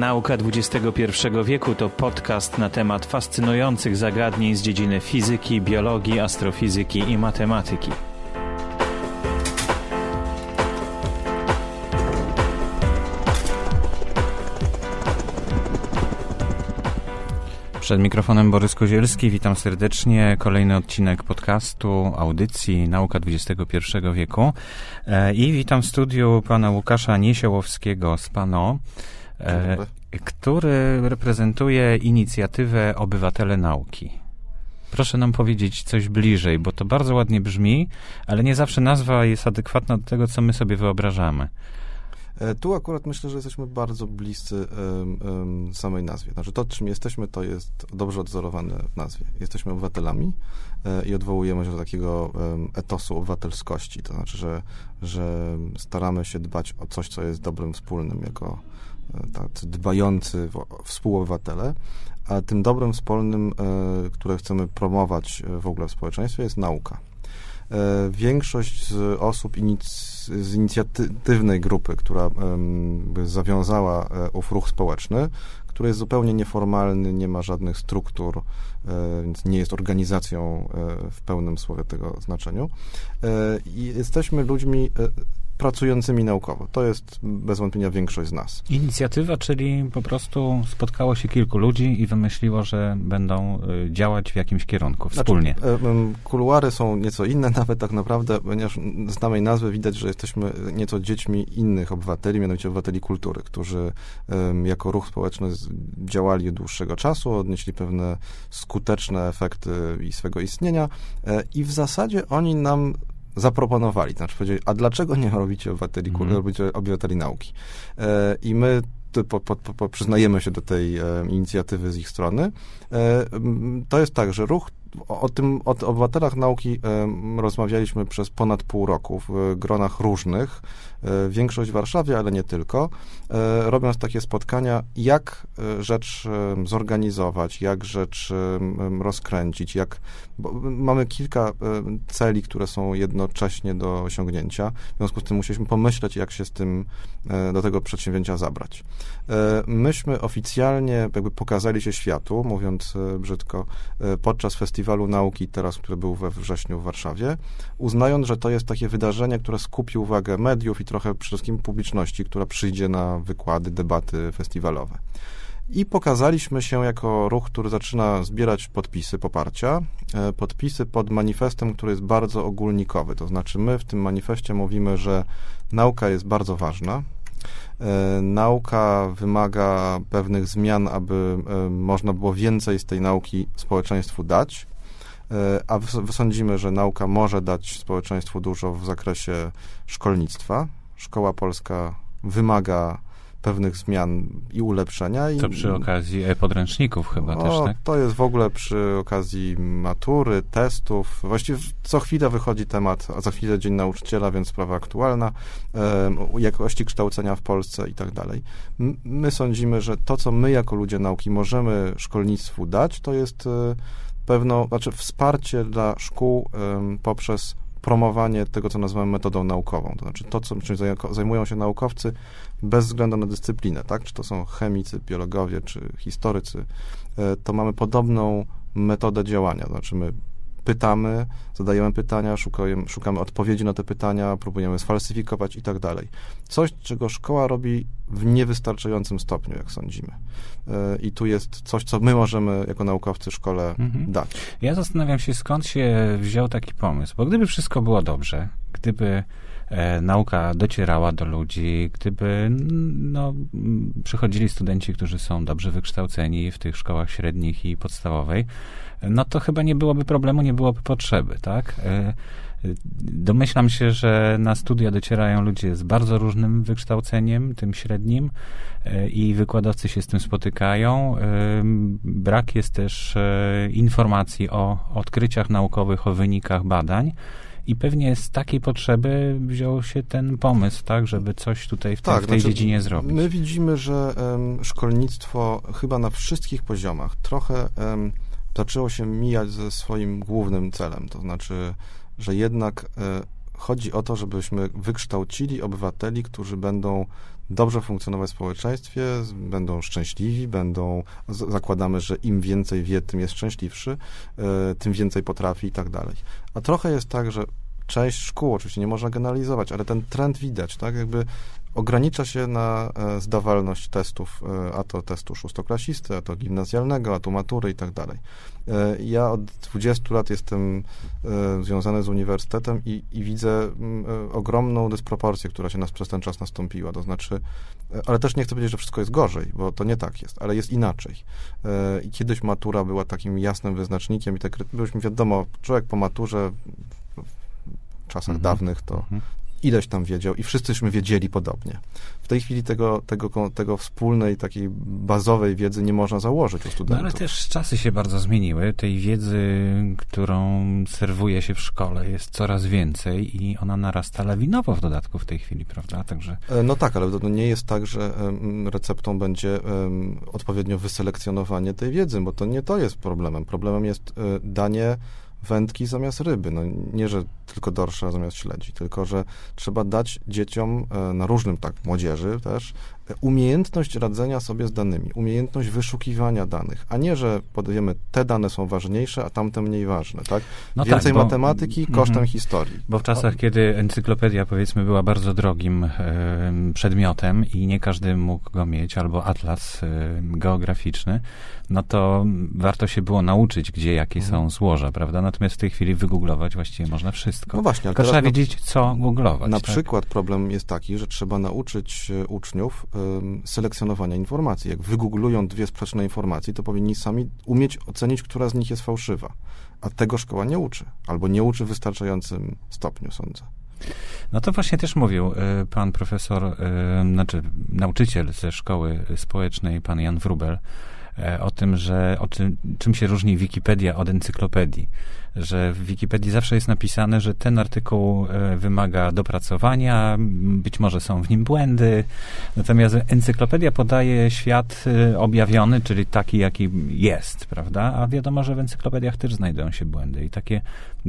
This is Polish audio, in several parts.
Nauka XXI wieku to podcast na temat fascynujących zagadnień z dziedziny fizyki, biologii, astrofizyki i matematyki. Przed mikrofonem Borys Kozielski, witam serdecznie. Kolejny odcinek podcastu, audycji Nauka XXI wieku. E, I witam w studiu pana Łukasza Niesiołowskiego z PANO. E, który reprezentuje inicjatywę Obywatele Nauki. Proszę nam powiedzieć coś bliżej, bo to bardzo ładnie brzmi, ale nie zawsze nazwa jest adekwatna do tego, co my sobie wyobrażamy. E, tu akurat myślę, że jesteśmy bardzo bliscy um, um, samej nazwie. Znaczy to, czym jesteśmy, to jest dobrze odzorowane w nazwie. Jesteśmy obywatelami e, i odwołujemy się do takiego etosu obywatelskości. To znaczy, że, że staramy się dbać o coś, co jest dobrym wspólnym jako tacy dbający współobywatele, a tym dobrym wspólnym, e, które chcemy promować e, w ogóle w społeczeństwie jest nauka. E, większość z osób z inicjatywnej grupy, która zawiązała ów ruch społeczny, który jest zupełnie nieformalny, nie ma żadnych struktur, więc nie jest organizacją w pełnym słowie tego znaczeniu. I jesteśmy ludźmi pracującymi naukowo. To jest bez wątpienia większość z nas. Inicjatywa, czyli po prostu spotkało się kilku ludzi i wymyśliło, że będą y, działać w jakimś kierunku znaczy, wspólnie. Znaczy, kuluary są nieco inne nawet tak naprawdę, ponieważ z samej nazwy widać, że jesteśmy nieco dziećmi innych obywateli, mianowicie obywateli kultury, którzy jako ruch społeczny działali od dłuższego czasu, odnieśli pewne skuteczne efekty i swego istnienia e, i w zasadzie oni nam zaproponowali. Znaczy powiedzieli, a dlaczego nie robicie obywateli, mm. robicie obywateli nauki? E, I my po, po, po, przyznajemy się do tej e, inicjatywy z ich strony. E, to jest tak, że ruch o tym, o obywatelach nauki e, rozmawialiśmy przez ponad pół roku w gronach różnych, e, większość w Warszawie, ale nie tylko, e, robiąc takie spotkania, jak rzecz zorganizować, jak rzecz rozkręcić, jak, mamy kilka celi, które są jednocześnie do osiągnięcia, w związku z tym musieliśmy pomyśleć, jak się z tym, do tego przedsięwzięcia zabrać. Myśmy oficjalnie jakby pokazali się światu, mówiąc brzydko, podczas festiwalu Festiwalu Nauki teraz, który był we wrześniu w Warszawie, uznając, że to jest takie wydarzenie, które skupi uwagę mediów i trochę przede wszystkim publiczności, która przyjdzie na wykłady, debaty festiwalowe. I pokazaliśmy się jako ruch, który zaczyna zbierać podpisy poparcia, e, podpisy pod manifestem, który jest bardzo ogólnikowy. To znaczy, my w tym manifestie mówimy, że nauka jest bardzo ważna, E, nauka wymaga pewnych zmian, aby e, można było więcej z tej nauki społeczeństwu dać, a sądzimy, że nauka może dać społeczeństwu dużo w zakresie szkolnictwa. Szkoła polska wymaga pewnych zmian i ulepszenia. I, to przy okazji podręczników chyba też, tak? To jest w ogóle przy okazji matury, testów. Właściwie co chwilę wychodzi temat, a za chwilę Dzień Nauczyciela, więc sprawa aktualna, e, jakości kształcenia w Polsce i tak dalej. My sądzimy, że to, co my jako ludzie nauki możemy szkolnictwu dać, to jest e, pewno, znaczy wsparcie dla szkół e, poprzez promowanie tego, co nazywamy metodą naukową. To znaczy to, co, czym zajmują się naukowcy bez względu na dyscyplinę, tak? Czy to są chemicy, biologowie, czy historycy, e, to mamy podobną metodę działania. To znaczy my pytamy, zadajemy pytania, szukamy, szukamy odpowiedzi na te pytania, próbujemy sfalsyfikować i tak dalej. Coś, czego szkoła robi w niewystarczającym stopniu, jak sądzimy. E, I tu jest coś, co my możemy jako naukowcy szkole mhm. dać. Ja zastanawiam się, skąd się wziął taki pomysł, bo gdyby wszystko było dobrze, gdyby e, nauka docierała do ludzi, gdyby no, przychodzili studenci, którzy są dobrze wykształceni w tych szkołach średnich i podstawowej, no to chyba nie byłoby problemu, nie byłoby potrzeby, tak? E, Domyślam się, że na studia docierają ludzie z bardzo różnym wykształceniem, tym średnim, i wykładowcy się z tym spotykają. Brak jest też informacji o odkryciach naukowych, o wynikach badań. I pewnie z takiej potrzeby wziął się ten pomysł, tak, żeby coś tutaj w, tak, w tej znaczy, dziedzinie zrobić. My widzimy, że um, szkolnictwo chyba na wszystkich poziomach trochę um, zaczęło się mijać ze swoim głównym celem, to znaczy, że jednak e, chodzi o to, żebyśmy wykształcili obywateli, którzy będą dobrze funkcjonować w społeczeństwie, będą szczęśliwi, będą, zakładamy, że im więcej wie, tym jest szczęśliwszy, e, tym więcej potrafi i tak dalej. A trochę jest tak, że część szkół, oczywiście nie można generalizować, ale ten trend widać, tak, jakby ogranicza się na e, zdawalność testów, e, a to testu szóstoklasisty, a to gimnazjalnego, a to matury i tak dalej. E, ja od 20 lat jestem związany z uniwersytetem i, i widzę ogromną dysproporcję, która się nas przez ten czas nastąpiła. To znaczy, ale też nie chcę powiedzieć, że wszystko jest gorzej, bo to nie tak jest, ale jest inaczej. I kiedyś matura była takim jasnym wyznacznikiem i tak byliśmy, wiadomo, człowiek po maturze w czasach mhm. dawnych to, mhm ileś tam wiedział i wszyscyśmy wiedzieli podobnie. W tej chwili tego, tego, tego wspólnej, takiej bazowej wiedzy nie można założyć u studentów. No ale też czasy się bardzo zmieniły. Tej wiedzy, którą serwuje się w szkole jest coraz więcej i ona narasta lawinowo w dodatku w tej chwili, prawda? Także... E, no tak, ale nie jest tak, że receptą będzie odpowiednio wyselekcjonowanie tej wiedzy, bo to nie to jest problemem. Problemem jest e, danie wędki zamiast ryby. No, nie, że tylko dorsza zamiast śledzi, tylko że trzeba dać dzieciom e, na różnym, tak, młodzieży też, umiejętność radzenia sobie z danymi, umiejętność wyszukiwania danych, a nie, że powiemy, te dane są ważniejsze, a tamte mniej ważne, tak? No Więcej tak, bo, matematyki kosztem mm, historii. Bo w czasach, kiedy encyklopedia, powiedzmy, była bardzo drogim e, przedmiotem i nie każdy mógł go mieć, albo atlas e, geograficzny, no to warto się było nauczyć, gdzie jakie mhm. są złoża, prawda? Natomiast w tej chwili wygooglować właściwie można wszystko. No właśnie. Tylko trzeba wiedzieć, co googlować. Na tak? przykład problem jest taki, że trzeba nauczyć e, uczniów selekcjonowania informacji. Jak wygooglują dwie sprzeczne informacje, to powinni sami umieć ocenić, która z nich jest fałszywa. A tego szkoła nie uczy, albo nie uczy w wystarczającym stopniu, sądzę. No to właśnie też mówił y, pan profesor, y, znaczy nauczyciel ze szkoły społecznej, pan Jan Wrubel, y, o tym, że o czym, czym się różni Wikipedia od encyklopedii że w Wikipedii zawsze jest napisane, że ten artykuł e, wymaga dopracowania, być może są w nim błędy, natomiast encyklopedia podaje świat e, objawiony, czyli taki, jaki jest, prawda? A wiadomo, że w encyklopediach też znajdują się błędy i takie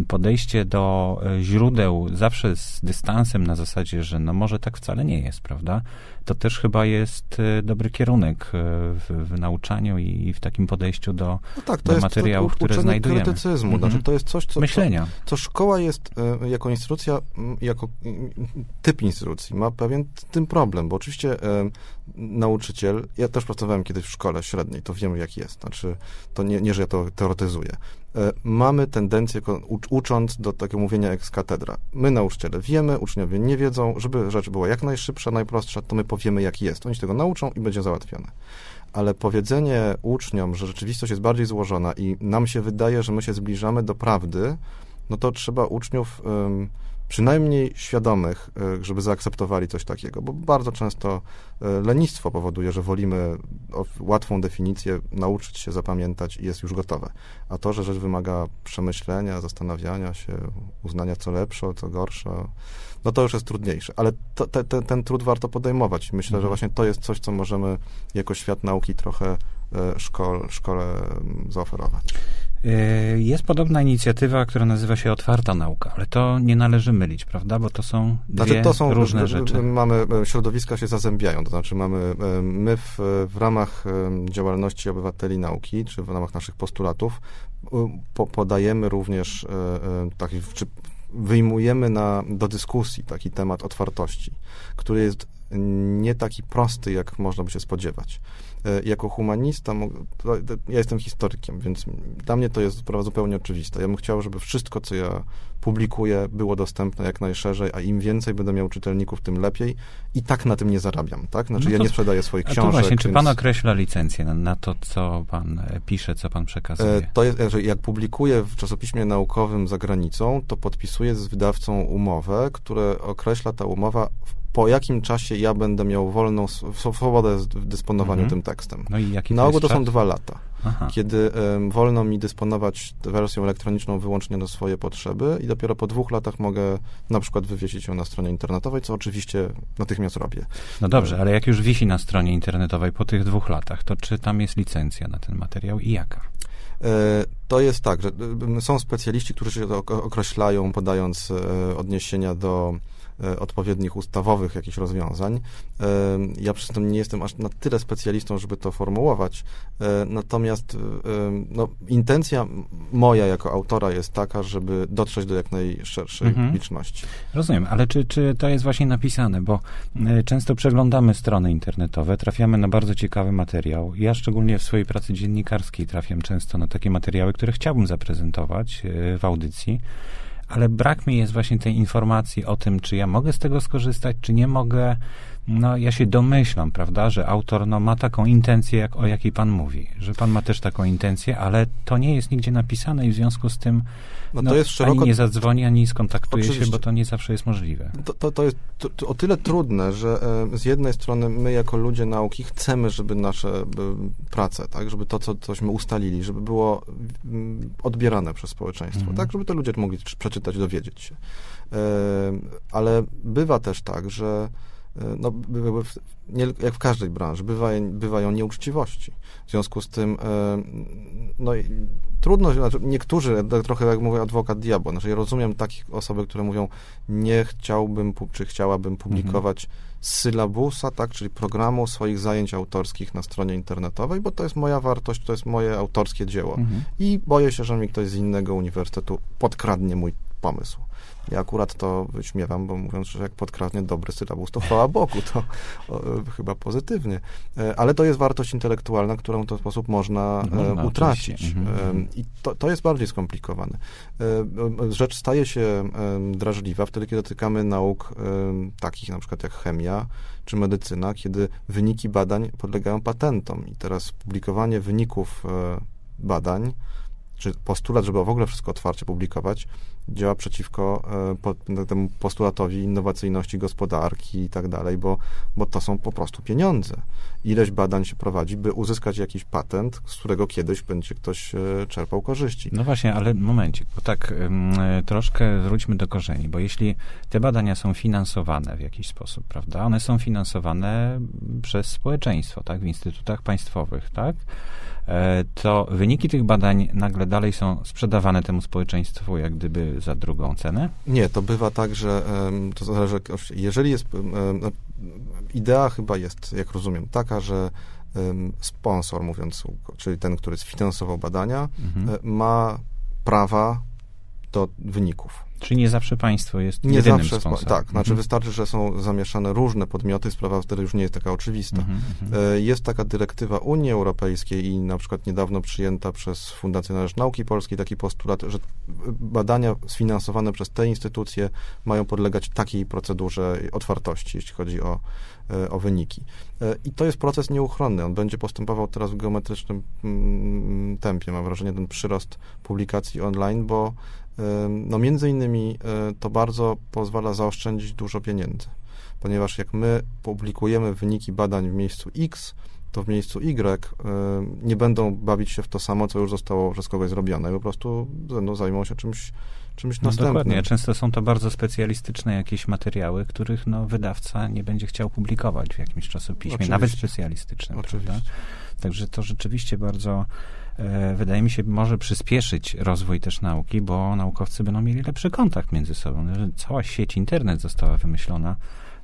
podejście do e, źródeł zawsze z dystansem na zasadzie, że no może tak wcale nie jest, prawda? To też chyba jest dobry kierunek w, w nauczaniu i w takim podejściu do, no tak, do materiałów, które znajdujemy. krytycyzmu, -hmm. znaczy to jest coś, co, Myślenia. Co, co szkoła jest e, jako instytucja, jako typ instytucji, ma pewien tym problem, bo oczywiście e, nauczyciel, ja też pracowałem kiedyś w szkole średniej, to wiem jak jest, znaczy to nie, nie że ja to teoretyzuję. E, mamy tendencję, ucząc do takiego mówienia ex katedra. My, nauczyciele, wiemy, uczniowie nie wiedzą, żeby rzecz była jak najszybsza, najprostsza, to my powiemy, jak jest. Oni się tego nauczą i będzie załatwione ale powiedzenie uczniom, że rzeczywistość jest bardziej złożona i nam się wydaje, że my się zbliżamy do prawdy, no to trzeba uczniów przynajmniej świadomych, e, żeby zaakceptowali coś takiego, bo bardzo często e, lenistwo powoduje, że wolimy łatwą definicję nauczyć się, zapamiętać i jest już gotowe. A to, że rzecz wymaga przemyślenia, zastanawiania się, uznania co lepsze, co gorsze, no to już jest trudniejsze. Ale to, te, te, ten trud warto podejmować. Myślę, mhm. że właśnie to jest coś, co możemy jako świat nauki trochę e, szkole, szkole zaoferować. E, jest podobna inicjatywa, która nazywa się Otwarta Nauka, ale to nie należy mylić, prawda? Bo to są dwie znaczy, to są, różne rzeczy. Mamy, e, środowiska się zazębiają, to znaczy mamy, my w, w ramach działalności obywateli nauki, czy w ramach naszych postulatów, po, podajemy również taki, czy wyjmujemy na, do dyskusji taki temat otwartości, który jest nie taki prosty, jak można by się spodziewać. E, jako humanista, ja jestem historykiem, więc dla mnie to jest sprawa zupełnie oczywista. Ja bym chciał, żeby wszystko, co ja publikuję, było dostępne jak najszerzej, a im więcej będę miał czytelników, tym lepiej. I tak na tym nie zarabiam, tak? Znaczy, no to, ja nie sprzedaję swoich książek. To właśnie, czy więc... pan określa licencję na, na, to, co pan e, pisze, co pan przekazuje? E, to jest, że jak publikuję w czasopiśmie naukowym za granicą, to podpisuję z wydawcą umowę, która określa ta umowa po jakim czasie ja będę miał wolną swobodę w dysponowaniu mhm. tym tekstem. No i jaki Na ogół to, są dwa lata. Aha. Kiedy um, wolno mi dysponować wersją elektroniczną wyłącznie na swoje potrzeby i dopiero po dwóch latach mogę na przykład wywiesić ją na stronie internetowej, co oczywiście natychmiast robię. No dobrze, ale jak już wisi na stronie internetowej po tych dwóch latach, to czy tam jest licencja na ten materiał i jaka? E, to jest tak, że są specjaliści, którzy się określają, podając e, odniesienia do odpowiednich ustawowych jakichś rozwiązań. E, ja przy tym nie jestem aż na tyle specjalistą, żeby to formułować, e, natomiast no, intencja moja jako autora jest taka, żeby dotrzeć do jak najszerszej mhm. publiczności. Rozumiem, ale czy, czy to jest właśnie napisane, bo często przeglądamy strony internetowe, trafiamy na bardzo ciekawy materiał. Ja szczególnie w swojej pracy dziennikarskiej trafiam często na takie materiały, które chciałbym zaprezentować w audycji ale brak mi jest właśnie tej informacji o tym, czy ja mogę z tego skorzystać, czy nie mogę. No, ja się domyślam, prawda, że autor no, ma taką intencję, jak, o jakiej pan mówi, że pan ma też taką intencję, ale to nie jest nigdzie napisane i w związku z tym no, no, to jest szeroko... ani nie zadzwoni, ani skontaktuje Oczywiście. się, bo to nie zawsze jest możliwe. To, to, to jest to, to o tyle trudne, że e, z jednej strony my jako ludzie nauki chcemy, żeby nasze e, prace, tak, żeby to, co cośmy ustalili, żeby było m, odbierane przez społeczeństwo, mhm. tak, żeby to ludzie mogli przeczytać, dowiedzieć się. E, ale bywa też tak, że no, nie, jak w każdej branży, bywa, bywają nieuczciwości. W związku z tym, e, no trudno, znaczy niektórzy, trochę jak mówię adwokat diabła, znaczy ja rozumiem takie osoby, które mówią, nie chciałbym, czy chciałabym publikować mhm. sylabusa, tak, czyli programu swoich zajęć autorskich na stronie internetowej, bo to jest moja wartość, to jest moje autorskie dzieło. Mhm. I boję się, że mi ktoś z innego uniwersytetu podkradnie mój pomysł. Ja akurat to wyśmiewam, bo mówiąc, że jak podkradnie dobry sylabus, to chwała Bogu, to o, chyba pozytywnie. E, ale to jest wartość intelektualna, którą w ten sposób można, no, można utracić. Mhm. I to, to jest bardziej skomplikowane. E, rzecz staje się drażliwa wtedy, kiedy dotykamy nauk takich na przykład jak chemia, czy medycyna, kiedy wyniki badań podlegają patentom. I teraz publikowanie wyników e, badań, czy postulat, żeby w ogóle wszystko otwarcie publikować, działa przeciwko e, temu postulatowi innowacyjności gospodarki i tak dalej, bo, bo to są po prostu pieniądze. Ileś badań się prowadzi, by uzyskać jakiś patent, z którego kiedyś będzie ktoś e, czerpał korzyści. No właśnie, ale momencik, bo tak e, troszkę wróćmy do korzeni, bo jeśli te badania są finansowane w jakiś sposób, prawda, one są finansowane przez społeczeństwo, tak, w instytutach państwowych, tak, to wyniki tych badań nagle dalej są sprzedawane temu społeczeństwu jak gdyby za drugą cenę? Nie, to bywa tak, że to zależy, jeżeli jest, no, idea chyba jest, jak rozumiem, taka, że sponsor, mówiąc, czyli ten, który sfinansował badania, mhm. E, ma prawa do wyników. Czyli nie zawsze państwo jest nie jedynym zawsze, sponsorem. Tak, znaczy mhm. wystarczy, że są zamieszane różne podmioty, sprawa wtedy już nie jest taka oczywista. Mhm, mhm. E, jest taka dyrektywa Unii Europejskiej i na przykład niedawno przyjęta przez Fundację na Rzecz Nauki Polskiej taki postulat, że badania sfinansowane przez te instytucje mają podlegać takiej procedurze otwartości, jeśli chodzi o, e, o wyniki. E, I to jest proces nieuchronny. On będzie postępował teraz w geometrycznym mm, tempie. Mam wrażenie, ten przyrost publikacji online, bo no między innymi e, to bardzo pozwala zaoszczędzić dużo pieniędzy, ponieważ jak my publikujemy wyniki badań w miejscu X, to w miejscu Y nie będą bawić się w to samo, co już zostało przez kogoś zrobione. Po prostu no, zajmą się czymś, czymś no następnym. Dokładnie. Często są to bardzo specjalistyczne jakieś materiały, których no, wydawca nie będzie chciał publikować w jakimś czasopiśmie, Oczywiście. nawet specjalistycznym. Oczywiście. Prawda? Także to rzeczywiście bardzo E, wydaje mi się, może przyspieszyć rozwój też nauki, bo naukowcy będą mieli lepszy kontakt między sobą. Cała sieć internet została wymyślona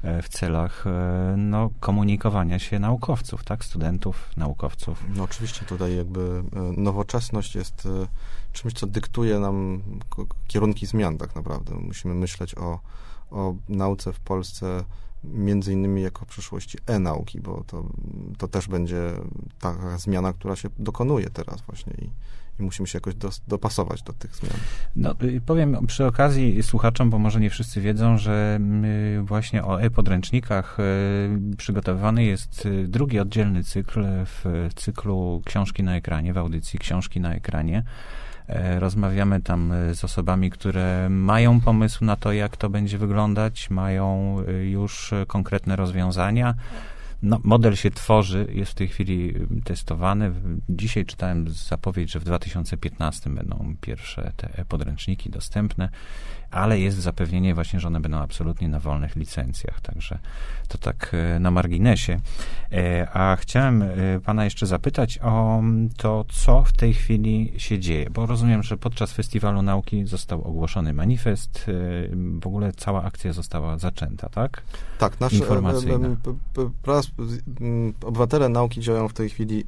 e, w celach e, no, komunikowania się naukowców, tak? Studentów, naukowców. No oczywiście tutaj jakby nowoczesność jest czymś, co dyktuje nam kierunki zmian tak naprawdę. Musimy myśleć o, o nauce w Polsce między innymi jako przyszłości e-nauki, bo to, to też będzie taka zmiana, która się dokonuje teraz właśnie i, i musimy się jakoś dos, dopasować do tych zmian. No, y, powiem przy okazji słuchaczom, bo może nie wszyscy wiedzą, że właśnie o e-podręcznikach y, przygotowywany jest y, drugi oddzielny cykl w cyklu Książki na ekranie, w audycji Książki na ekranie. E, rozmawiamy tam z osobami, które mają pomysł na to, jak to będzie wyglądać, mają już konkretne rozwiązania. No, model się tworzy, jest w tej chwili testowany. Dzisiaj czytałem zapowiedź, że w 2015 będą pierwsze te podręczniki dostępne ale jest zapewnienie właśnie, że one będą absolutnie na wolnych licencjach, także to tak e, na marginesie. E, a chciałem e, pana jeszcze zapytać o to, co w tej chwili się dzieje, bo rozumiem, że podczas Festiwalu Nauki został ogłoszony manifest, w ogóle cała akcja została zaczęta, tak? Tak, nasze obywatele nauki działają w tej chwili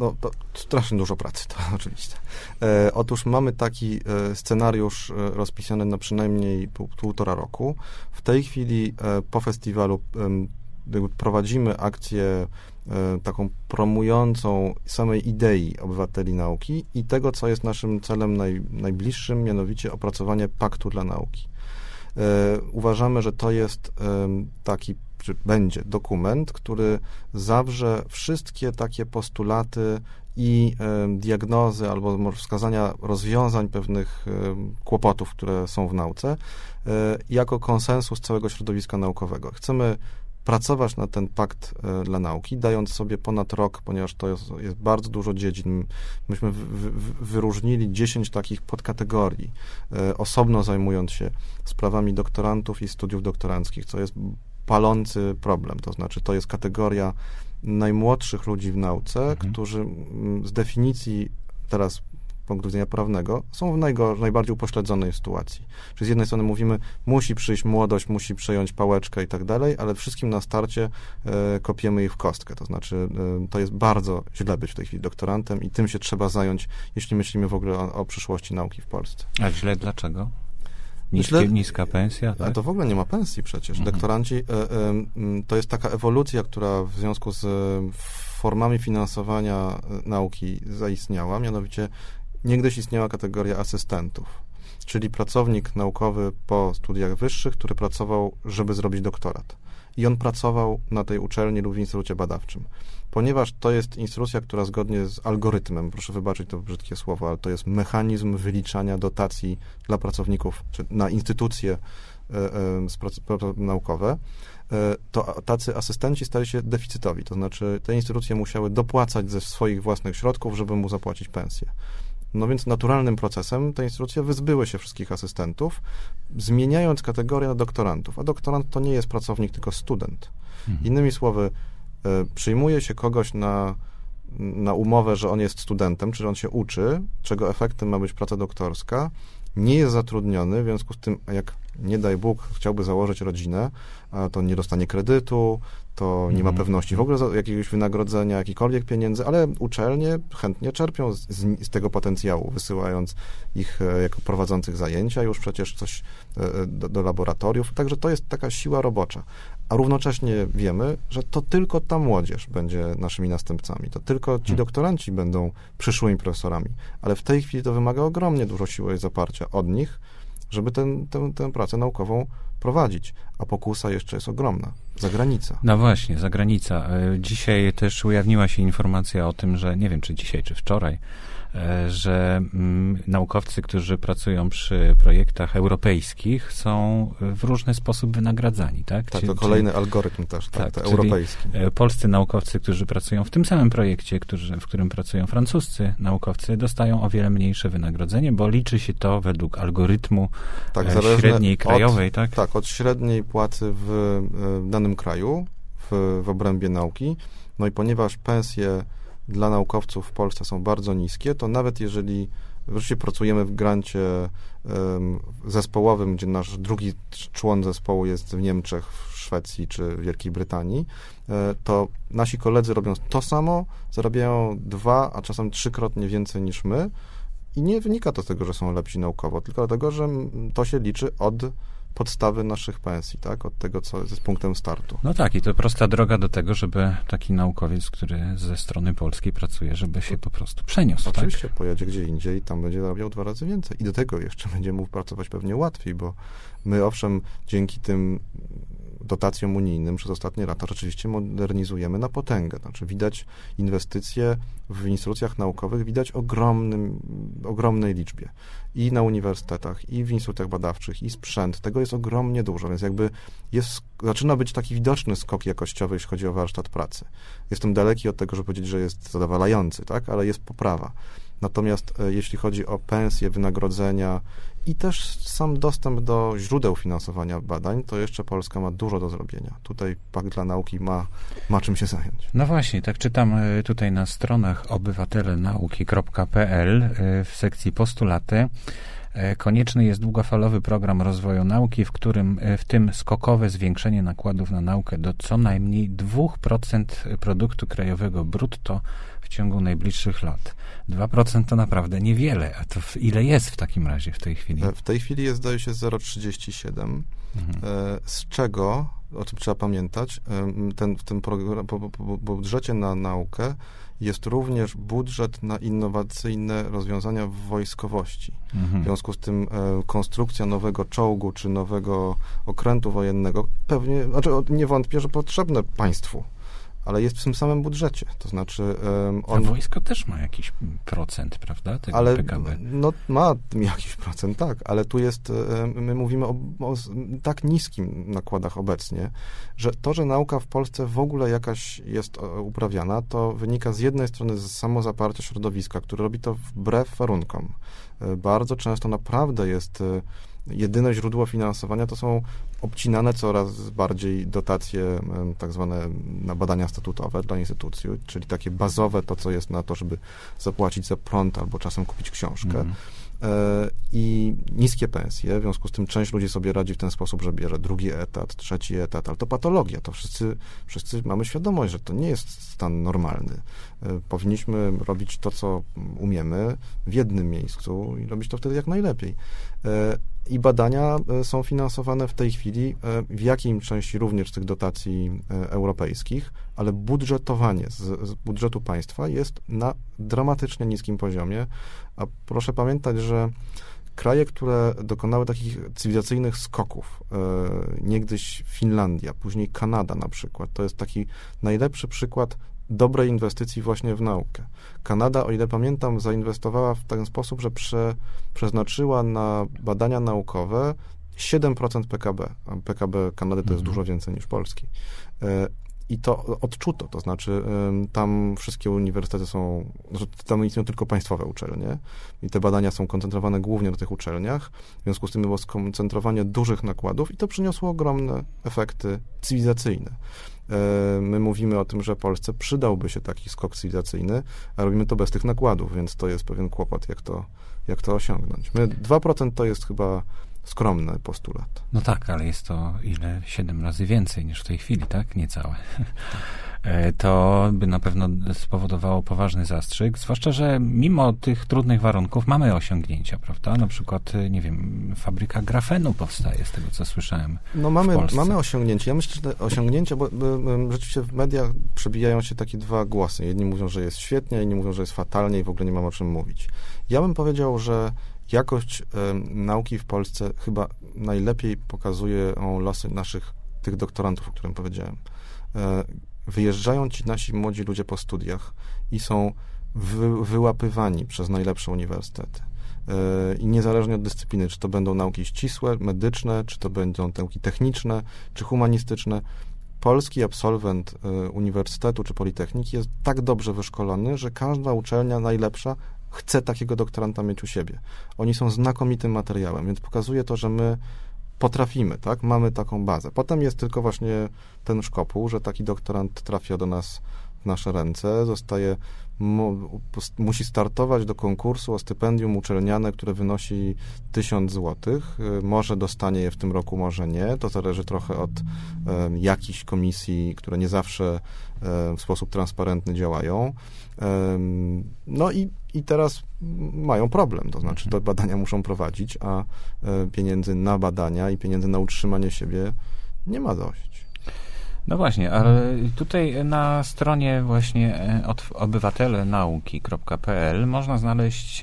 no, to strasznie dużo pracy, to oczywiście. E, otóż mamy taki e, scenariusz e, rozpisany na przynajmniej pół, półtora roku. W tej chwili e, po festiwalu prowadzimy akcję e, taką promującą samej idei obywateli nauki i tego, co jest naszym celem naj, najbliższym, mianowicie opracowanie paktu dla nauki. E, uważamy, że to jest taki czy będzie dokument, który zawrze wszystkie takie postulaty i e, diagnozy albo wskazania rozwiązań pewnych e, kłopotów, które są w nauce, e, jako konsensus całego środowiska naukowego. Chcemy pracować na ten pakt dla nauki, dając sobie ponad rok, ponieważ to jest, jest bardzo dużo dziedzin. Myśmy wyróżnili 10 takich podkategorii, osobno zajmując się sprawami doktorantów i studiów doktoranckich, co jest palący problem. To znaczy, to jest kategoria najmłodszych ludzi w nauce, mhm. którzy mm, z definicji teraz punktu widzenia prawnego, są w najgor- najbardziej upośledzonej sytuacji. Czyli z jednej strony mówimy, musi przyjść młodość, musi przejąć pałeczkę i tak dalej, ale wszystkim na starcie e, kopiemy ich w kostkę. To znaczy, e, to jest bardzo źle być w tej chwili doktorantem i tym się trzeba zająć, jeśli myślimy w ogóle o, o przyszłości nauki w Polsce. A źle dlaczego? Myślę, niska pensja? Tak? A to w ogóle nie ma pensji przecież. Mhm. Doktoranci, e, e, to jest taka ewolucja, która w związku z formami finansowania e, nauki zaistniała, mianowicie niegdyś istniała kategoria asystentów, czyli pracownik naukowy po studiach wyższych, który pracował, żeby zrobić doktorat. I on pracował na tej uczelni lub w instytucie badawczym. Ponieważ to jest instytucja, która zgodnie z algorytmem, proszę wybaczyć to brzydkie słowo, ale to jest mechanizm wyliczania dotacji dla pracowników, czy na instytucje e, e, naukowe, e, to tacy asystenci stali się deficytowi. To znaczy te instytucje musiały dopłacać ze swoich własnych środków, żeby mu zapłacić pensję. No więc naturalnym procesem te instytucje wyzbyły się wszystkich asystentów, zmieniając kategorię na doktorantów. A doktorant to nie jest pracownik, tylko student. Mhm. Innymi słowy, y, przyjmuje się kogoś na, na umowę, że on jest studentem, czyli on się uczy, czego efektem ma być praca doktorska, nie jest zatrudniony, w związku z tym, jak nie daj Bóg, chciałby założyć rodzinę, to nie dostanie kredytu, to nie ma mhm. pewności w ogóle jakiegoś wynagrodzenia, jakichkolwiek pieniędzy, ale uczelnie chętnie czerpią z, z, tego potencjału, wysyłając ich e, jako prowadzących zajęcia już przecież coś e, e, do, do laboratoriów. Także to jest taka siła robocza. A równocześnie wiemy, że to tylko ta młodzież będzie naszymi następcami. To tylko ci hmm. doktoranci będą przyszłymi profesorami. Ale w tej chwili to wymaga ogromnie dużo siły i zaparcia od nich, żeby ten, tę, tę pracę naukową prowadzić, a pokusa jeszcze jest ogromna. Zagranica. No właśnie, zagranica. E, dzisiaj też ujawniła się informacja o tym, że nie wiem, czy dzisiaj, czy wczoraj, że mm, naukowcy, którzy pracują przy projektach europejskich, są w różny sposób wynagradzani, tak? Tak, to kolejny algorytm też, tak, tak europejski. E, polscy naukowcy, którzy pracują w tym samym projekcie, którzy, w którym pracują francuscy naukowcy, dostają o wiele mniejsze wynagrodzenie, bo liczy się to według algorytmu tak, e, średniej krajowej, od, tak? Tak, od średniej płacy w, w danym kraju, w, w obrębie nauki. No i ponieważ pensje dla naukowców w Polsce są bardzo niskie, to nawet jeżeli wreszcie pracujemy w grancie um, zespołowym, gdzie nasz drugi człon zespołu jest w Niemczech, w Szwecji czy w Wielkiej Brytanii, e, to nasi koledzy robiąc to samo, zarabiają dwa, a czasem trzykrotnie więcej niż my. I nie wynika to z tego, że są lepsi naukowo, tylko dlatego, że to się liczy od podstawy naszych pensji, tak? Od tego, co jest punktem startu. No tak, i to prosta droga do tego, żeby taki naukowiec, który ze strony polskiej pracuje, żeby się po prostu przeniósł. Tak? Oczywiście tak? pojedzie gdzie indziej i tam będzie zarabiał dwa razy więcej. I do tego jeszcze będzie mógł pracować pewnie łatwiej, bo my owszem, dzięki tym dotacjom unijnym przez ostatnie lata rzeczywiście modernizujemy na potęgę. Znaczy widać inwestycje w instytucjach naukowych, widać ogromnym, ogromnej liczbie. I na uniwersytetach, i w instytutach badawczych, i sprzęt. Tego jest ogromnie dużo, więc jakby jest, zaczyna być taki widoczny skok jakościowy, jeśli chodzi o warsztat pracy. Jestem daleki od tego, żeby powiedzieć, że jest zadowalający, tak? ale jest poprawa. Natomiast e, jeśli chodzi o pensje, wynagrodzenia i też sam dostęp do źródeł finansowania badań, to jeszcze Polska ma dużo do zrobienia. Tutaj Pakt dla Nauki ma, ma czym się zająć. No właśnie, tak czytam e, tutaj na stronach obywatelenauki.pl e, w sekcji postulaty. Konieczny jest długofalowy program rozwoju nauki, w którym w tym skokowe zwiększenie nakładów na naukę do co najmniej 2% produktu krajowego brutto w ciągu najbliższych lat. 2% to naprawdę niewiele. A to ile jest w takim razie w tej chwili? W tej chwili jest, zdaje się, 0,37. Mhm. E, z czego, o czym trzeba pamiętać, ten, w tym program, po, po, po budżecie na naukę jest również budżet na innowacyjne rozwiązania w wojskowości. Mhm. W związku z tym e, konstrukcja nowego czołgu czy nowego okrętu wojennego pewnie, znaczy nie wątpię, że potrzebne państwu ale jest w tym samym budżecie. To znaczy. Um, on... A wojsko też ma jakiś procent, prawda? Tego ale, PKB. No, ma jakiś procent, tak, ale tu jest, my mówimy o, o tak niskim nakładach obecnie, że to, że nauka w Polsce w ogóle jakaś jest e, uprawiana, to wynika z jednej strony z samozaparcia środowiska, które robi to wbrew warunkom. E, bardzo często naprawdę jest e, jedyne źródło finansowania to są obcinane coraz bardziej dotacje tak zwane na badania statutowe dla instytucji, czyli takie bazowe, to co jest na to, żeby zapłacić za prąd albo czasem kupić książkę. Mm. I niskie pensje, w związku z tym część ludzi sobie radzi w ten sposób, że bierze drugi etat, trzeci etat, ale to patologia, to wszyscy, wszyscy mamy świadomość, że to nie jest stan normalny. E, powinniśmy robić to, co umiemy w jednym miejscu i robić to wtedy jak najlepiej. E, I badania e, są finansowane w tej chwili w jakiej części również tych dotacji europejskich, ale budżetowanie z, z budżetu państwa jest na dramatycznie niskim poziomie. A proszę pamiętać, że kraje, które dokonały takich cywilizacyjnych skoków, niegdyś Finlandia, później Kanada na przykład, to jest taki najlepszy przykład dobrej inwestycji właśnie w naukę. Kanada, o ile pamiętam, zainwestowała w ten sposób, że prze, przeznaczyła na badania naukowe 7% PKB. A PKB Kanady to jest mhm. dużo więcej niż Polski. E, I to odczuto, to znaczy tam wszystkie uniwersytety są, znaczy, tam istnieją tylko państwowe uczelnie i te badania są koncentrowane głównie na tych uczelniach, w związku z tym było skoncentrowanie dużych nakładów i to przyniosło ogromne efekty cywilizacyjne. E, my mówimy o tym, że Polsce przydałby się taki skok cywilizacyjny, a robimy to bez tych nakładów, więc to jest pewien kłopot, jak to, jak to osiągnąć. My 2% to jest chyba skromny postulat. No tak, ale jest to ile? Siedem razy więcej niż w tej chwili, tak? Niecałe. E, to by na pewno spowodowało poważny zastrzyk, zwłaszcza, że mimo tych trudnych warunków mamy osiągnięcia, prawda? Na przykład, e, nie wiem, fabryka grafenu powstaje, z tego co słyszałem. No mamy, mamy osiągnięcia. Ja myślę, że te osiągnięcia, bo rzeczywiście w mediach przebijają się takie dwa głosy. Jedni mówią, że jest świetnie, inni mówią, że jest fatalnie i w ogóle nie mam o czym mówić. Ja bym powiedział, że jakość nauki w Polsce chyba najlepiej pokazuje losy naszych tych doktorantów, o którym powiedziałem. Y, wyjeżdżają ci nasi młodzi ludzie po studiach i są wy, wyłapywani przez najlepsze uniwersytety. E, I niezależnie od dyscypliny, czy to będą nauki ścisłe, medyczne, czy to będą nauki techniczne, czy humanistyczne, polski absolwent e, uniwersytetu czy politechniki jest tak dobrze wyszkolony, że każda uczelnia najlepsza chce takiego doktoranta mieć u siebie. Oni są znakomitym materiałem, więc pokazuje to, że my potrafimy, tak? Mamy taką bazę. Potem jest tylko właśnie ten szkopuł, że taki doktorant trafia do nas nasze ręce, zostaje mu, musi startować do konkursu o stypendium uczelniane, które wynosi 1000 zł. Y, może dostanie je w tym roku, może nie. To zależy trochę od um, jakichś komisji, które nie zawsze um, w sposób transparentny działają. Um, no i, i teraz mają problem, to znaczy te badania muszą prowadzić, a e, pieniędzy na badania i pieniędzy na utrzymanie siebie nie ma dość. No właśnie, ale tutaj na stronie właśnie e, obywatelenauki.pl można znaleźć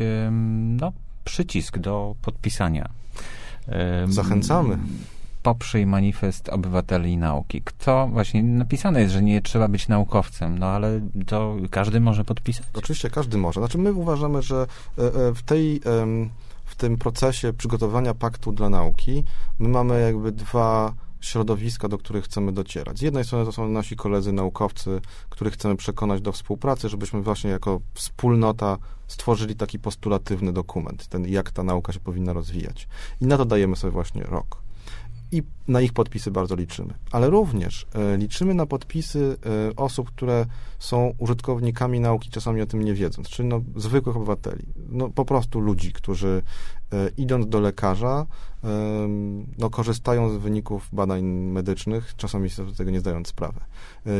no, przycisk do podpisania. Zachęcamy. Poprzyj manifest obywateli nauki. Kto właśnie napisane jest, że nie trzeba być naukowcem, no ale to każdy może podpisać. Oczywiście każdy może. Znaczy my uważamy, że e, e, w tej w tym procesie przygotowania paktu dla nauki my mamy jakby dwa środowiska, do których chcemy docierać. Z jednej strony to są nasi koledzy naukowcy, których chcemy przekonać do współpracy, żebyśmy właśnie jako wspólnota stworzyli taki postulatywny dokument, ten jak ta nauka się powinna rozwijać. I na to dajemy sobie właśnie rok i na ich podpisy bardzo liczymy. Ale również e, liczymy na podpisy e, osób, które są użytkownikami nauki, czasami o tym nie wiedząc, czyli no, zwykłych obywateli, no, po prostu ludzi, którzy idąc do lekarza, no, korzystają z wyników badań medycznych, czasami sobie z tego nie zdając sprawy.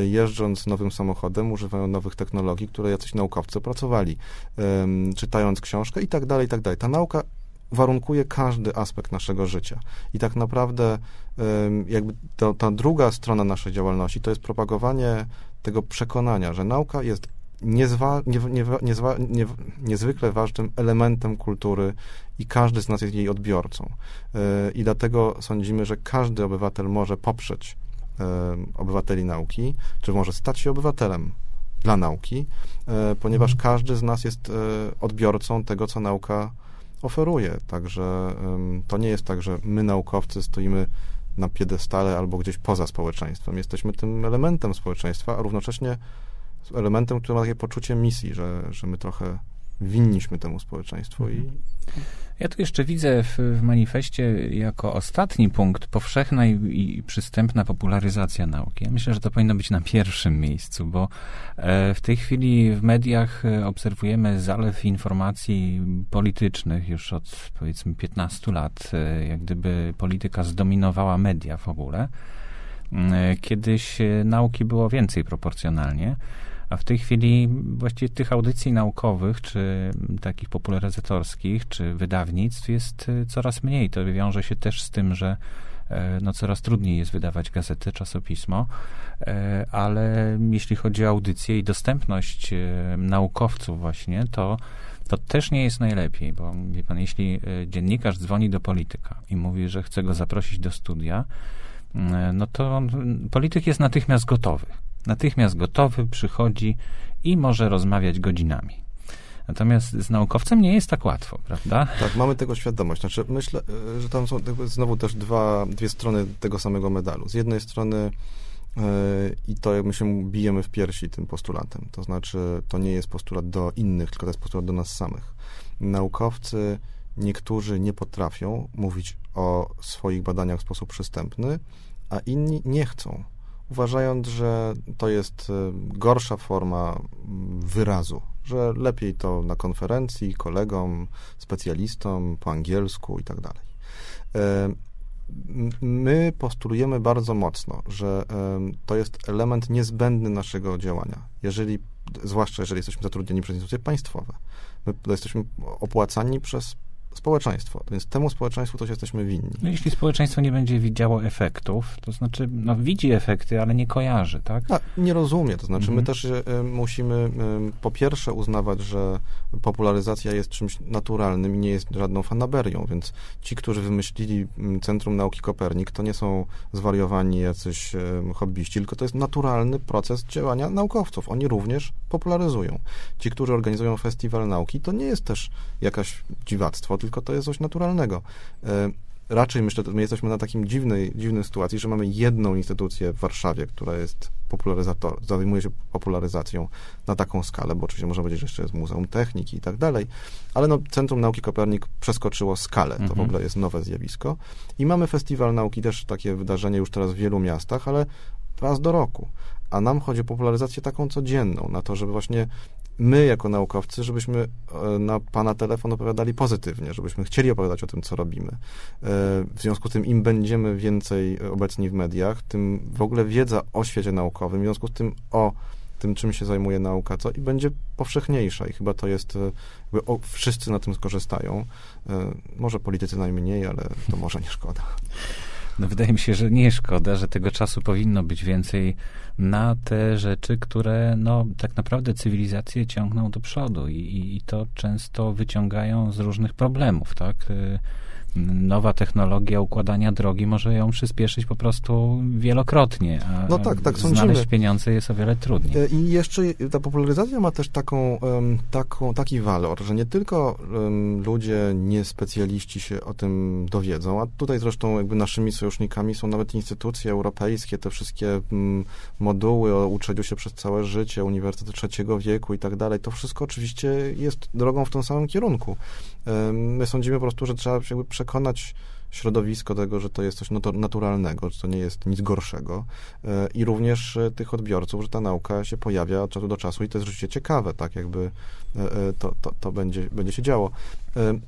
Jeżdżąc nowym samochodem, używają nowych technologii, które jacyś naukowcy opracowali, czytając książkę i tak dalej, i tak dalej. Ta nauka warunkuje każdy aspekt naszego życia. I tak naprawdę jakby to, ta druga strona naszej działalności to jest propagowanie tego przekonania, że nauka jest niezwa, nie, nie, niezwa, nie, niezwykle ważnym elementem kultury i każdy z nas jest jej odbiorcą. E, I dlatego sądzimy, że każdy obywatel może poprzeć obywateli nauki, czy może stać się obywatelem dla nauki, e, ponieważ mhm. każdy z nas jest e, odbiorcą tego, co nauka oferuje. Także to nie jest tak, że my naukowcy stoimy na piedestale albo gdzieś poza społeczeństwem. Jesteśmy tym elementem społeczeństwa, a równocześnie elementem, który ma takie poczucie misji, że, że my trochę winniśmy temu społeczeństwu i mhm. ja tu jeszcze widzę w, w manifestie jako ostatni punkt powszechna i, i, przystępna popularyzacja nauki. Ja myślę, że to powinno być na pierwszym miejscu, bo e, w tej chwili w mediach e, obserwujemy zalew informacji politycznych już od powiedzmy 15 lat, e, jak gdyby polityka zdominowała media w ogóle. Kiedyś nauki było więcej proporcjonalnie. A w tej chwili właściwie tych audycji naukowych, czy takich popularyzatorskich, czy wydawnictw jest y, coraz mniej. To wiąże się też z tym, że e, no, coraz trudniej jest wydawać gazety, czasopismo, e, ale jeśli chodzi o audycję i dostępność e, naukowców właśnie, to to też nie jest najlepiej, bo wie pan, jeśli dziennikarz dzwoni do polityka i mówi, że chce go zaprosić do studia, no to polityk jest natychmiast gotowy natychmiast gotowy, przychodzi i może rozmawiać godzinami. Natomiast z naukowcem nie jest tak łatwo, prawda? Tak, mamy tego świadomość. Znaczy, myślę, e, że tam są znowu też dwa, dwie strony tego samego medalu. Z jednej strony yy, i to jak my się bijemy w piersi tym postulatem. To znaczy, to nie jest postulat do innych, tylko to jest postulat do nas samych. Naukowcy, niektórzy nie potrafią mówić o swoich badaniach w sposób przystępny, a inni nie chcą uważając, że to jest y, gorsza forma wyrazu, że lepiej to na konferencji, kolegom, specjalistom, po angielsku i tak dalej. Y, my postulujemy bardzo mocno, że to jest element niezbędny naszego działania. Jeżeli, zwłaszcza jeżeli jesteśmy zatrudnieni przez instytucje państwowe, my jesteśmy opłacani przez społeczeństwo. Więc temu społeczeństwu coś jesteśmy winni. No jeśli społeczeństwo nie będzie widziało efektów, to znaczy, no widzi efekty, ale nie kojarzy, tak? No, nie rozumie. To znaczy, mhm. my też y, musimy y, po pierwsze uznawać, że popularyzacja jest czymś naturalnym i nie jest żadną fanaberią, więc ci, którzy wymyślili Centrum Nauki Kopernik, to nie są zwariowani jacyś y, hobbyści, tylko to jest naturalny proces działania naukowców. Oni również popularyzują. Ci, którzy organizują festiwal nauki, to nie jest też jakaś dziwactwo, tylko to jest coś naturalnego. E, raczej myślę, że my jesteśmy na takim dziwnej, dziwnej sytuacji, że mamy jedną instytucję w Warszawie, która jest popularyzator, zajmuje się popularyzacją na taką skalę, bo oczywiście można powiedzieć, że jeszcze jest Muzeum Techniki i tak dalej, ale no, Centrum Nauki Kopernik przeskoczyło skalę, to mhm. w ogóle jest nowe zjawisko. I mamy Festiwal Nauki, też takie wydarzenie już teraz w wielu miastach, ale raz do roku. A nam chodzi o popularyzację taką codzienną, na to, żeby właśnie my jako naukowcy, żebyśmy e, na pana telefon opowiadali pozytywnie, żebyśmy chcieli opowiadać o tym, co robimy. E, w związku z tym im będziemy więcej obecni w mediach, tym w ogóle wiedza o świecie naukowym, w związku z tym o tym, czym się zajmuje nauka, co i będzie powszechniejsza i chyba to jest, e, jakby, o, wszyscy na tym skorzystają. Może politycy najmniej, ale to może nie szkoda. No wydaje mi się, że nie szkoda, że tego czasu powinno być więcej na te rzeczy, które no, tak naprawdę cywilizację ciągną do przodu i, i, i to często wyciągają z różnych problemów, tak? Nowa technologia układania drogi może ją przyspieszyć po prostu wielokrotnie, a no tak, tak znaleźć sądzimy. pieniądze jest o wiele trudniej. E, I jeszcze ta popularyzacja ma też taką, taką, taki walor, że nie tylko ludzie niespecjaliści się o tym dowiedzą, a tutaj zresztą jakby naszymi sojusznikami są nawet instytucje europejskie, te wszystkie moduły o uczeniu się przez całe życie, uniwersytety trzeciego wieku i tak dalej. To wszystko oczywiście jest drogą w tym samym kierunku. My sądzimy po prostu, że trzeba przekonać środowisko tego, że to jest coś naturalnego, że to nie jest nic gorszego e, i również e, tych odbiorców, że ta nauka się pojawia od czasu do czasu i to jest rzeczywiście ciekawe, tak jakby e, to, to, to będzie, będzie się działo.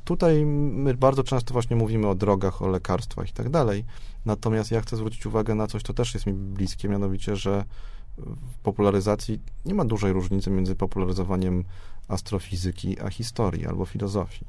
Tutaj my bardzo często właśnie mówimy o drogach, o lekarstwach i tak dalej, natomiast ja chcę zwrócić uwagę na coś, to też jest mi bliskie, mianowicie, że w popularyzacji nie ma dużej różnicy między popularyzowaniem astrofizyki a historii albo filozofii.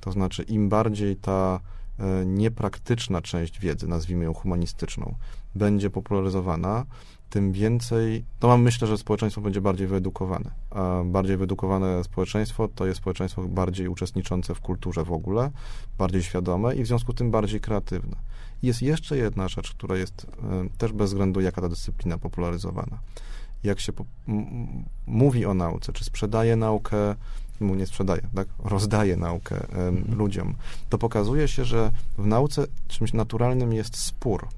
To znaczy, im bardziej ta e, niepraktyczna część wiedzy, nazwijmy ją humanistyczną, będzie popularyzowana, tym więcej, to mam myślę, że społeczeństwo będzie bardziej wyedukowane. A bardziej wyedukowane społeczeństwo to jest społeczeństwo bardziej uczestniczące w kulturze w ogóle, bardziej świadome i w związku z tym bardziej kreatywne. Jest jeszcze jedna rzecz, która jest e, też bez względu, jaka ta dyscyplina popularyzowana. Jak się po, mówi o nauce, czy sprzedaje naukę, mu nie sprzedaje, tak? rozdaje naukę mhm. ludziom, to pokazuje się, że w nauce czymś naturalnym jest spór.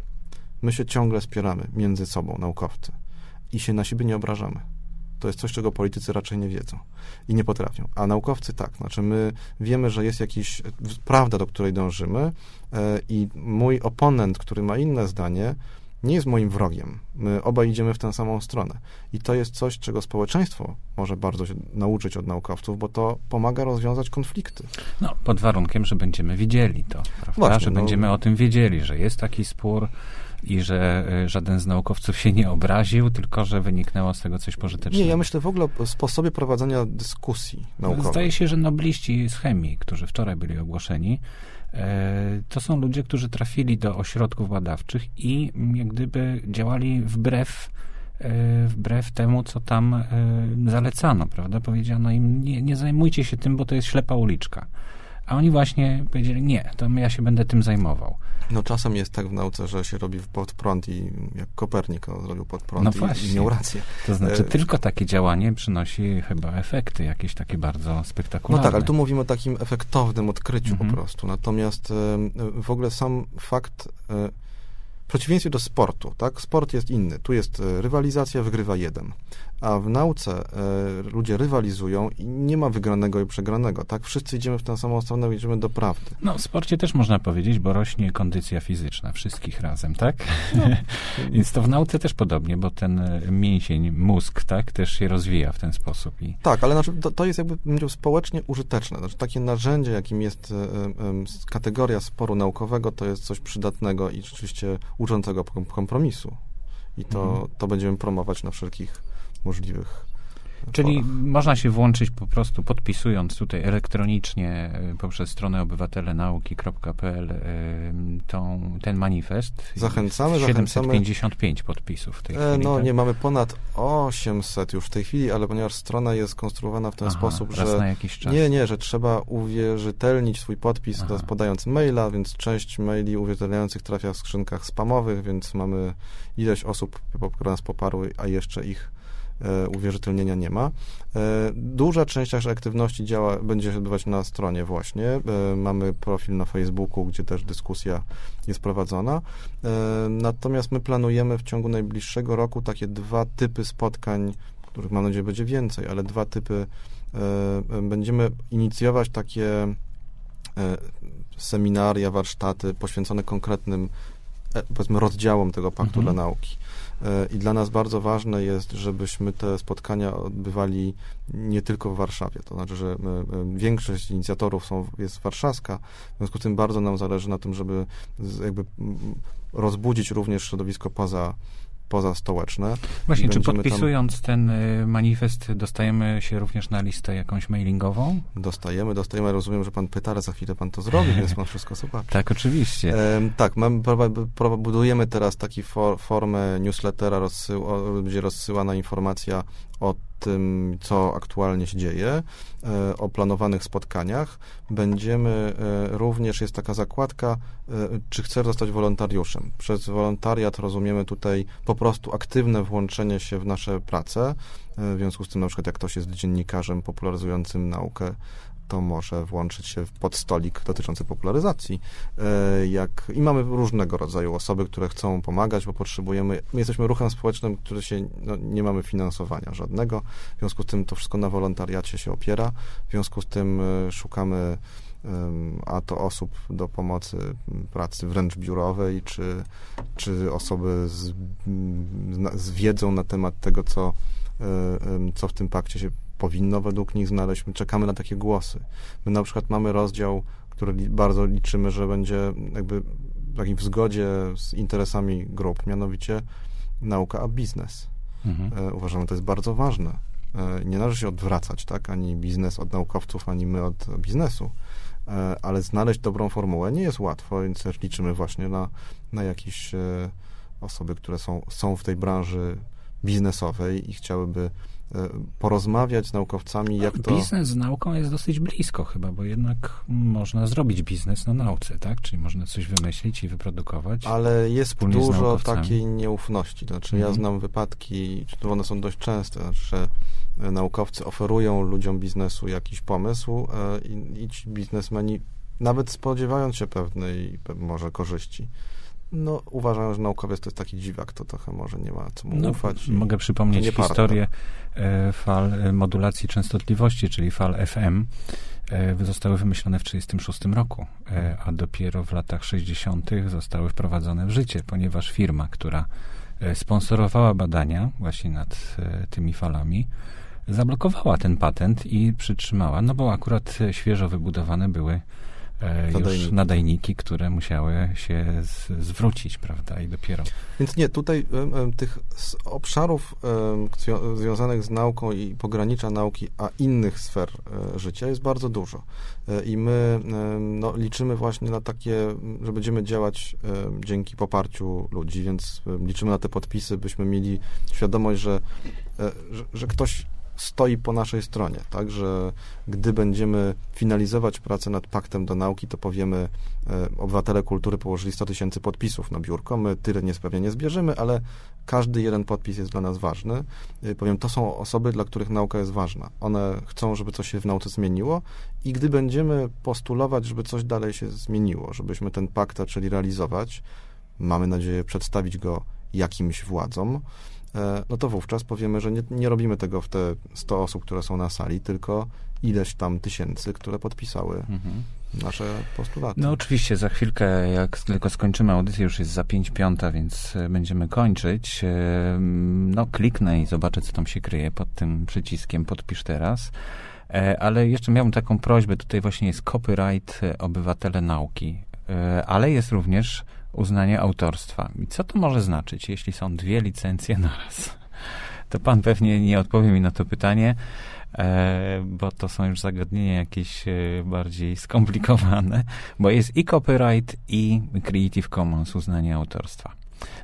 My się ciągle spieramy między sobą, naukowcy, i się na siebie nie obrażamy. To jest coś, czego politycy raczej nie wiedzą i nie potrafią. A naukowcy tak. Znaczy, my wiemy, że jest jakaś prawda, do której dążymy, e, i mój oponent, który ma inne zdanie, nie jest moim wrogiem. My obaj idziemy w tę samą stronę. I to jest coś, czego społeczeństwo może bardzo się nauczyć od naukowców, bo to pomaga rozwiązać konflikty. No, pod warunkiem, że będziemy widzieli to, prawda? Właśnie, że no... będziemy o tym wiedzieli, że jest taki spór i że e, żaden z naukowców się nie obraził, tylko że wyniknęło z tego coś pożytecznego. Nie, ja myślę w ogóle o sposobie prowadzenia dyskusji naukowej. Zdaje się, że nobliści z chemii, którzy wczoraj byli ogłoszeni, E, to są ludzie, którzy trafili do ośrodków badawczych i jak gdyby działali wbrew e, wbrew temu, co tam zalecano, prawda? Powiedziano im, nie, nie zajmujcie się tym, bo to jest ślepa uliczka. A oni właśnie powiedzieli, nie, to ja się będę tym zajmował. No czasem jest tak w nauce, że się robi pod prąd i jak Kopernik zrobił pod prąd no i, właśnie. i miał rację. To znaczy e... tylko takie działanie przynosi chyba efekty jakieś takie bardzo spektakularne. No tak, ale tu mówimy o takim efektownym odkryciu mhm. po prostu. Natomiast e, w ogóle sam fakt e, przeciwieństwie do sportu, tak? Sport jest inny. Tu jest e, rywalizacja, wygrywa jeden. A w nauce e, ludzie rywalizują i nie ma wygranego i przegranego, tak? Wszyscy idziemy w tę samą stronę, idziemy do prawdy. No, w sporcie też można powiedzieć, bo rośnie kondycja fizyczna wszystkich razem, tak? No. Więc to w nauce też podobnie, bo ten e, mięsień, mózg, tak, też się rozwija w ten sposób. I... Tak, ale znaczy, to, to jest jakby powiedział, społecznie użyteczne. Znaczy, takie narzędzie, jakim jest e, kategoria sporu naukowego, to jest coś przydatnego i rzeczywiście uczącego kompromisu. I to, mhm. to będziemy promować na wszelkich możliwych Czyli można się włączyć po prostu podpisując tutaj elektronicznie y, poprzez stronę obywatelenauki.pl y, tą, ten manifest. Zachęcamy, 755 zachęcamy. podpisów w tej e, chwili. No tak? nie, mamy ponad 800 już w tej chwili, ale ponieważ strona jest konstruowana w ten Aha, sposób, że... na jakiś czas. Nie, nie, że trzeba uwierzytelnić swój podpis Aha. podając maila, więc część maili uwierzytelniających trafia w skrzynkach spamowych, więc mamy ileś osób, które nas poparły, a jeszcze ich E, uwierzytelnienia nie ma. E, duża część naszej aktywności działa, będzie się odbywać na stronie właśnie. E, mamy profil na Facebooku, gdzie też dyskusja jest prowadzona. Natomiast my planujemy w ciągu najbliższego roku takie dwa typy spotkań, których mam nadzieję będzie więcej, ale dwa typy. Będziemy inicjować takie seminaria, warsztaty poświęcone konkretnym powiedzmy rozdziałom tego paktu mhm. dla nauki. I dla nas bardzo ważne jest, żebyśmy te spotkania odbywali nie tylko w Warszawie. To znaczy, że większość inicjatorów są, jest warszawska, w związku z tym bardzo nam zależy na tym, żeby jakby rozbudzić również środowisko poza pozastołeczne. Właśnie, czy podpisując tam... ten y, manifest dostajemy się również na listę jakąś mailingową? Dostajemy, dostajemy. Rozumiem, że pan pyta, ale za chwilę pan to zrobi, więc pan wszystko zobaczy. tak, oczywiście. E, tak, mamy, budujemy teraz taki for, formę newslettera, rozsył, będzie rozsyłana informacja o tym, co aktualnie się dzieje, e, o planowanych spotkaniach. Będziemy e, również, jest taka zakładka, e, czy chcę zostać wolontariuszem. Przez wolontariat rozumiemy tutaj po prostu aktywne włączenie się w nasze prace. W związku z tym, na przykład, jak ktoś jest dziennikarzem popularyzującym naukę, to może włączyć się pod stolik dotyczący popularyzacji. E, jak, I mamy różnego rodzaju osoby, które chcą pomagać, bo potrzebujemy, my jesteśmy ruchem społecznym, który się, no, nie mamy finansowania żadnego, w związku z tym to wszystko na wolontariacie się opiera, w związku z tym e, szukamy a to osób do pomocy pracy wręcz biurowej, czy, czy osoby z, z wiedzą na temat tego, co, e, co w tym pakcie się powinno według nich znaleźć. My czekamy na takie głosy. My na przykład mamy rozdział, który bardzo liczymy, że będzie jakby taki w zgodzie z interesami grup, mianowicie nauka a biznes. Mhm. E, uważamy, to jest bardzo ważne. E, nie należy się odwracać, tak? Ani biznes od naukowców, ani my od biznesu. E, ale znaleźć dobrą formułę nie jest łatwo, więc też liczymy właśnie na, na jakieś osoby, które są, są w tej branży biznesowej i chciałyby porozmawiać z naukowcami, jak to... Biznes z nauką jest dosyć blisko chyba, bo jednak można zrobić biznes na nauce, tak? Czyli można coś wymyślić i wyprodukować. Ale jest dużo takiej nieufności. To znaczy, ja mhm. znam wypadki, one są dość częste, znaczy, że naukowcy oferują ludziom biznesu jakiś pomysł e, i, i ci biznesmeni, nawet spodziewając się pewnej może korzyści, no, uważam, że naukowiec to jest taki dziwak, to trochę może nie ma co mu no, ufać. Mogę przypomnieć historię e, fal e, modulacji częstotliwości, czyli fal FM. E, zostały wymyślone w 1936 roku, a dopiero w latach 60. zostały wprowadzone w życie, ponieważ firma, która sponsorowała badania właśnie nad tymi falami, zablokowała ten patent i przytrzymała, no bo akurat świeżo wybudowane były już nadajniki. nadajniki, które musiały się z, zwrócić, prawda, i dopiero. Więc nie, tutaj tych obszarów związanych z nauką i pogranicza nauki, a innych sfer e, życia jest bardzo dużo. E, I my no, liczymy właśnie na takie, że będziemy działać dzięki poparciu ludzi, więc liczymy na te podpisy, byśmy mieli świadomość, że, że, że ktoś stoi po naszej stronie, tak, że gdy będziemy finalizować pracę nad paktem do nauki, to powiemy, e, obywatele kultury położyli 100 tysięcy podpisów na biurko, my tyle niespewnie nie zbierzemy, ale każdy jeden podpis jest dla nas ważny. E, powiem, to są osoby, dla których nauka jest ważna. One chcą, żeby coś się w nauce zmieniło i gdy będziemy postulować, żeby coś dalej się zmieniło, żebyśmy ten pakt zaczęli realizować, mamy nadzieję przedstawić go jakimś władzom, no to wówczas powiemy, że nie, nie robimy tego w te 100 osób, które są na sali, tylko ileś tam tysięcy, które podpisały mhm. nasze postulaty. No oczywiście, za chwilkę, jak tylko skończymy audycję, już jest za 5 piąta, więc e, będziemy kończyć. E, no kliknę i zobaczę, co tam się kryje pod tym przyciskiem podpisz teraz. Ale jeszcze miałbym taką prośbę, tutaj właśnie jest copyright obywatele nauki, ale jest również uznanie autorstwa. I co to może znaczyć, jeśli są dwie licencje na raz? To pan pewnie nie odpowie mi na to pytanie, e, bo to są już zagadnienia jakieś e, bardziej skomplikowane, bo jest i copyright, i Creative Commons uznanie autorstwa.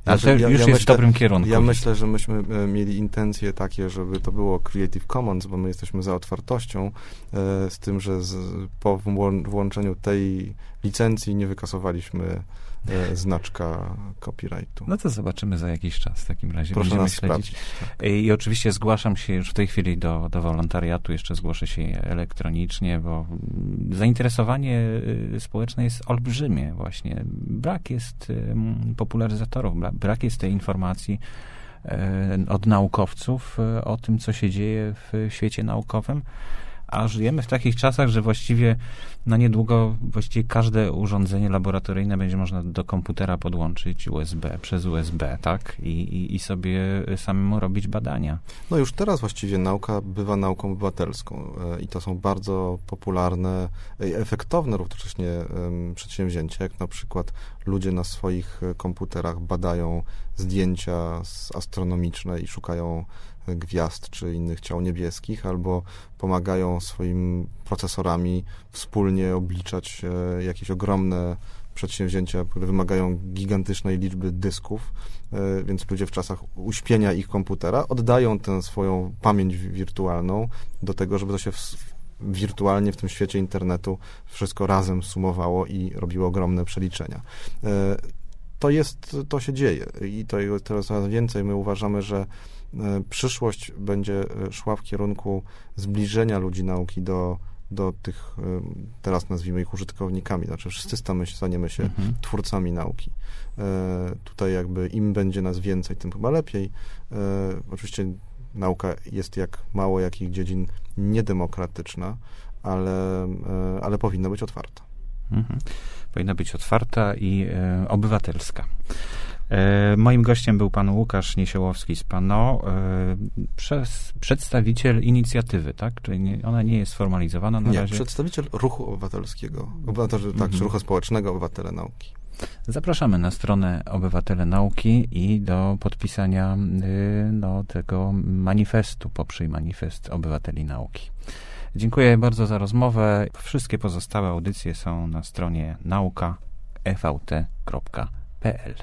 Ale znaczy, to już ja, ja jest myślę, w dobrym kierunku. Ja myślę, że myśmy e, mieli intencje takie, żeby to było Creative Commons, bo my jesteśmy za otwartością, e, z tym, że z, po włączeniu tej licencji nie wykasowaliśmy znaczka copyrightu. No to zobaczymy za jakiś czas w takim razie. Proszę Będziemy nas śledzić. Tak. I oczywiście zgłaszam się już w tej chwili do, do wolontariatu, jeszcze zgłoszę się elektronicznie, bo zainteresowanie y, społeczne jest olbrzymie właśnie. Brak jest popularyzatorów, brak jest tej informacji e, od naukowców e, o tym, co się dzieje w świecie naukowym A żyjemy w takich czasach, że właściwie na niedługo właściwie każde urządzenie laboratoryjne będzie można do komputera podłączyć USB, przez USB, tak? I, i, i sobie samemu robić badania. No już teraz właściwie nauka bywa nauką obywatelską e, i to są bardzo popularne i efektowne równocześnie przedsięwzięcia, jak na przykład ludzie na swoich komputerach badają zdjęcia astronomiczne i szukają gwiazd czy innych ciał niebieskich, albo pomagają swoimi procesorami wspólnie obliczać e, jakieś ogromne przedsięwzięcia, które wymagają gigantycznej liczby dysków, e, więc ludzie w czasach uśpienia ich komputera oddają tę swoją pamięć wirtualną do tego, żeby to się wirtualnie w tym świecie internetu wszystko razem sumowało i robiło ogromne przeliczenia. E, to jest, to się dzieje i to teraz coraz więcej. My uważamy, że przyszłość będzie e, szła w kierunku zbliżenia ludzi nauki do, do tych, e, teraz nazwijmy ich użytkownikami, znaczy wszyscy stamy, staniemy się mhm. twórcami nauki. Tutaj jakby im będzie nas więcej, tym chyba lepiej. Oczywiście nauka jest jak mało jakich dziedzin niedemokratyczna, ale, ale powinna być otwarta. Mhm. Powinna być otwarta i e, obywatelska. E, moim gościem był pan Łukasz Niesiołowski z PANO, e, przez, przedstawiciel inicjatywy, tak? Czyli nie, ona nie jest sformalizowana na nie, razie. przedstawiciel ruchu obywatelskiego, obywatel, tak, mhm. czy ruchu społecznego Obywatele Nauki. Zapraszamy na stronę Obywatele Nauki i do podpisania y, no, tego manifestu, poprzyj manifest Obywateli Nauki. Dziękuję bardzo za rozmowę. Wszystkie pozostałe audycje są na stronie nauka.evt.pl.